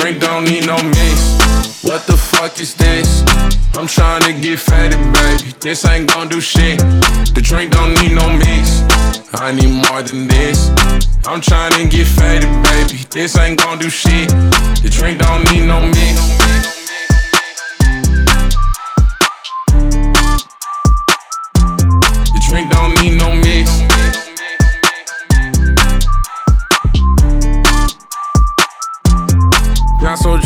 drink don't need no mix. What the fuck is this? I'm trying to get fatty, baby. This ain't gon' do shit. The drink don't need no mix. I need more than this. I'm trying to get fatty, baby. This ain't gon' do shit. The drink don't need no mix.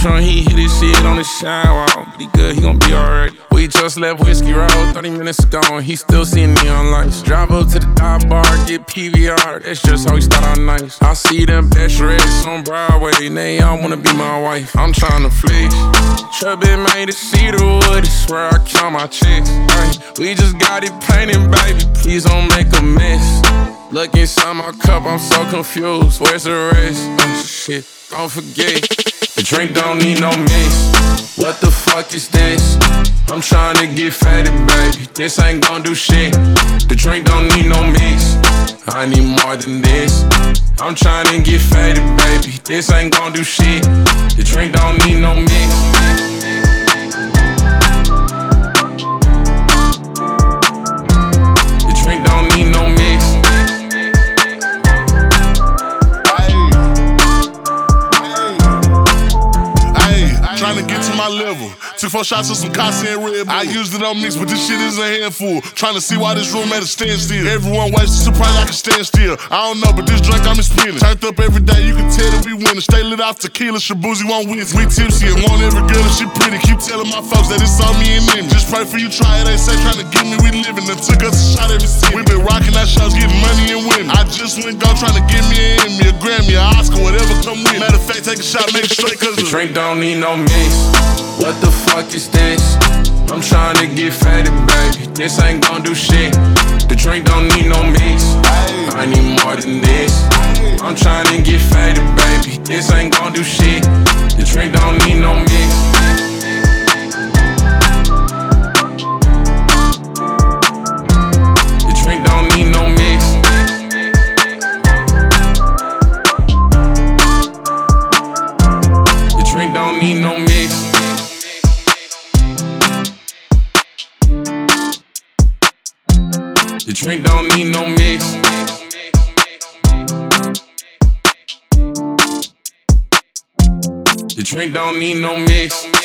He hit his shit on the shower. But he good, he gon' be alright. We just left Whiskey Row 30 minutes ago, and he still seeing neon lights. Drive up to the dive bar, get PVR. That's just how we start our nights. I see them bachelorettes on Broadway, and they all wanna be my wife. I'm tryna flex. Chubby made see the it's where I count my checks. We just got it painted, baby. Please don't make a mess. Look inside my cup, I'm so confused. Where's the rest? Oh shit, don't forget. Drink don't need no mix. What the fuck is this? I'm trying to get fatty, baby. This ain't gon' do shit. The drink don't need no mix. I need more than this. I'm trying to get fatty, baby. This ain't gon' do shit. The drink don't need no mix. Trying to get to my level. Took four shots of some Casa and Red Bull. I used it on mix, but this shit is a handful. Trying to see why this room at a standstill. Everyone wasted, surprised I can stand still. I don't know, but this drink got me spinning. Turned up every day, you can tell that we winning. Stay lit off tequila, Shaboozey won't win. We tipsy and want every girl and she pretty. Keep telling my folks that it's on me and them. Just pray for you, try it. They say trying to get me, we living. Then took us a shot every city. We been rocking our shows, getting money and winning. I just went go trying to get me an Emmy, a Grammy, an Oscar, whatever come with. Matter of fact, take a shot, make it straight, cause The drink don't need no mix. What the fuck is this? I'm trying to get fatty, baby. This ain't gon' do shit. The drink don't need no mix. I need more than this. I'm trying to get fatty, baby. This ain't gon' do shit. The drink don't need no mix. The drink don't need no mix. The drink don't need no The drink don't need no mix. The drink don't need no mix.